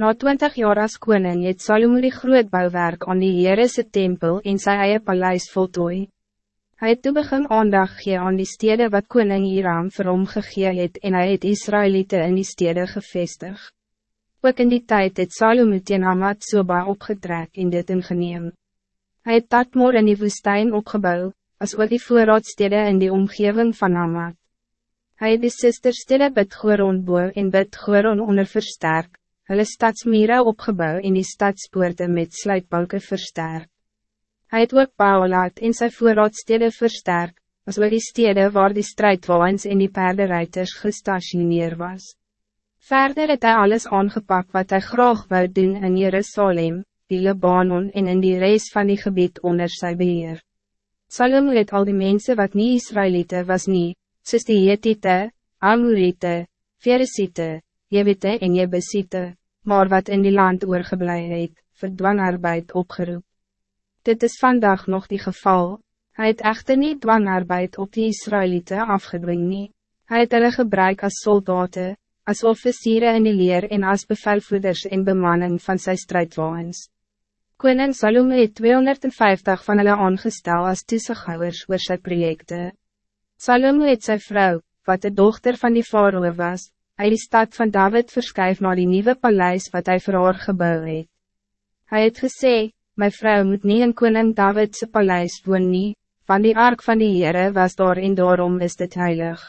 Na twintig jaar as koning het Salomo die grootbouwwerk aan die Heerese tempel en sy eie paleis voltooi. Hy het toe begin aandag gee aan die stede wat koning Hiram vir hom gegee het en hy het Israëlieten in die stede gevestig. Ook in die tijd het Salomo teen Hamad Soba opgetrek en dit ingeneem. Hy het Tatmor in die woestijn opgebouw, as ook die voorraadstede in die omgeving van Hamad. Hij het die sisterstede Bidgoron boe en Bidgoron onder versterk, hulle stadsmere opgebouw en die stadspoorte met sluitbalke versterk. Hij het ook Paulaat en sy voorraadstede versterk, as ook die stede waar die strijdwaans en die paardenruiters gestationeerd was. Verder het hij alles aangepakt wat hij graag wou doen in Jerusalem, die Libanon en in die reis van die gebied onder sy beheer. Salom het al die mensen wat niet Israëlieten was niet, soos die Hethiete, Amorite, Veresite, Jebite en Jebesite, maar wat in die land oorgeblij het, vir dwangarbeid opgeroep. Dit is vandaag nog die geval, hij het echter niet dwangarbeid op die Israëlieten afgedwing nie, hy het hulle gebruik as soldaten, as officieren in die leer en as bevelvoeders en bemanning van sy strijdwaans. Koning Salome het 250 van hulle aangestel as toezighouwers oor sy projekte. Salome het sy vrou, wat de dochter van die faroe was, uit die stad van David verskuif naar die nieuwe paleis wat hij vir haar gebouw het. Hy het gesê, my vrou moet niet in koning Davidse paleis woon nie, van die ark van die Heere was daar en daarom is dit heilig.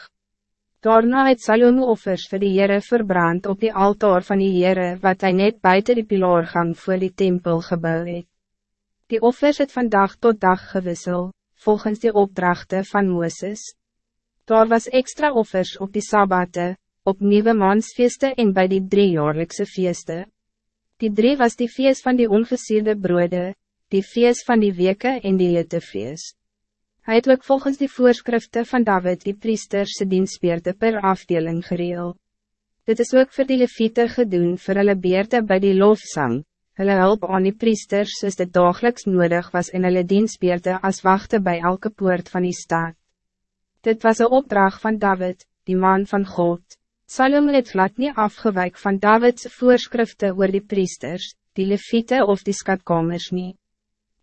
Daarna het Salome offers vir die Heere verbrand op die altaar van die Heere wat hij net buiten die pilaargang voor die tempel gebouw het. Die offers het van dag tot dag gewissel, volgens de opdrachten van Mooses. Daar was extra offers op die Sabbate, op nieuwe maansfeeste en bij die driejaarlikse feeste. Die drie was die feest van die ongesierde broede, die feest van die weke en die feest. Hij het ook volgens die voorschriften van David die priesterse dienstbeerte per afdeling gereel. Dit is ook voor die leviete gedoen voor hulle beerte bij die lofzang, hulle hulp aan die priesters soos dit dagelijks nodig was in hulle dienstbeerte als wachten bij elke poort van die staat. Dit was een opdracht van David, die man van God. Salome het glad nie afgewijk van Davids voorschriften oor die priesters, die leviete of die skatkamers nie.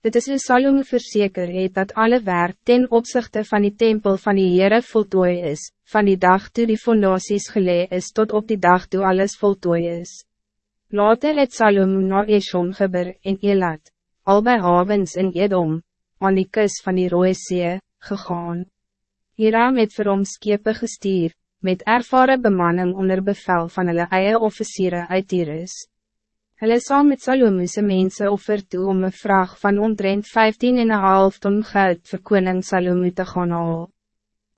Dit is hoe Salome verzeker het dat alle werk ten opzichte van die tempel van die Heere voltooi is, van die dag toe die fondaties gelee is tot op die dag toe alles voltooi is. Later het Salome na Eshon geber en Elat, al bij havens in Edom, aan die kus van die Rooie See, gegaan. Hieraam het vir hom skepe gestuur, met ervaren bemanning onder bevel van hulle eie officieren uit Tyrus. Hulle saam met Salomuse mense offer toe om een vraag van omtrent 15,5 ton geld vir koning Salome te gaan haal.